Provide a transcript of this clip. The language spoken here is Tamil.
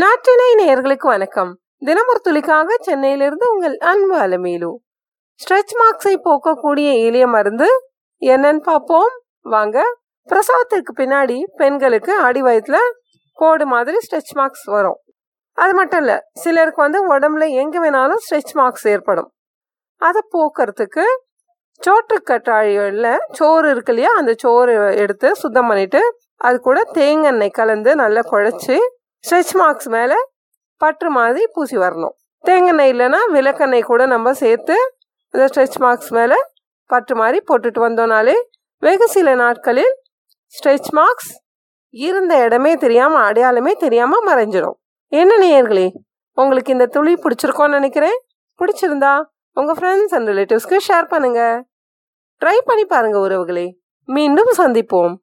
நாட்டினை நேர்களுக்கு வணக்கம். தினமொரு துளிக்காக சென்னையிலிருந்து உங்கள் அன்பு அலமேலு. ஸ்ட்ரெச் மார்க்ஸை போக்கக்கூடிய எளிய மருந்து என்னன்னு பார்ப்போம். வாங்க. பிரசவத்திற்கு பின்னாடி பெண்களுக்கு அடி வயத்துல கோடு மாதிரி ஸ்ட்ரெச் மார்க்ஸ் வரும். அது மட்டும் இல்லை சிலருக்கு வந்து உடம்புல எங்கே வேணாலும் ஸ்ட்ரெச் மார்க்ஸ் ஏற்படும். அதை போக்குறதுக்கு சோற்று கற்றாழிகளில் சோறு இருக்கு இல்லையா அந்த சோறு எடுத்து சுத்தம் பண்ணிட்டு அது கூட தேங்காய் எண்ணெய் கலந்து நல்லா குழச்சி ஸ்ட்ரெச் மார்க்ஸ் மேலே பற்று மாதிரி பூசி வரணும். தேங்காய் இல்லைன்னா விளக்கெண்ணெய் கூட நம்ம சேர்த்து இந்த ஸ்ட்ரெச் மார்க்ஸ் மேலே பற்று மாதிரி போட்டுட்டு வந்தோம்னாலே வெகு சில நாட்களில் ஸ்ட்ரெச் மார்க்ஸ் இருந்த இடமே தெரியாமல் அடையாளமே தெரியாமல் மறைஞ்சிடும் என்ன நேயர்களே உங்களுக்கு இந்த துளி பிடிச்சிருக்கோன்னு நினைக்கிறேன். பிடிச்சிருந்தா உங்கள் ஃப்ரெண்ட்ஸ் அண்ட் ரிலேட்டிவ்ஸ்க்கு ஷேர் பண்ணுங்கள் ட்ரை பண்ணி பாருங்கள் உறவுகளே. மீண்டும் சந்திப்போம்.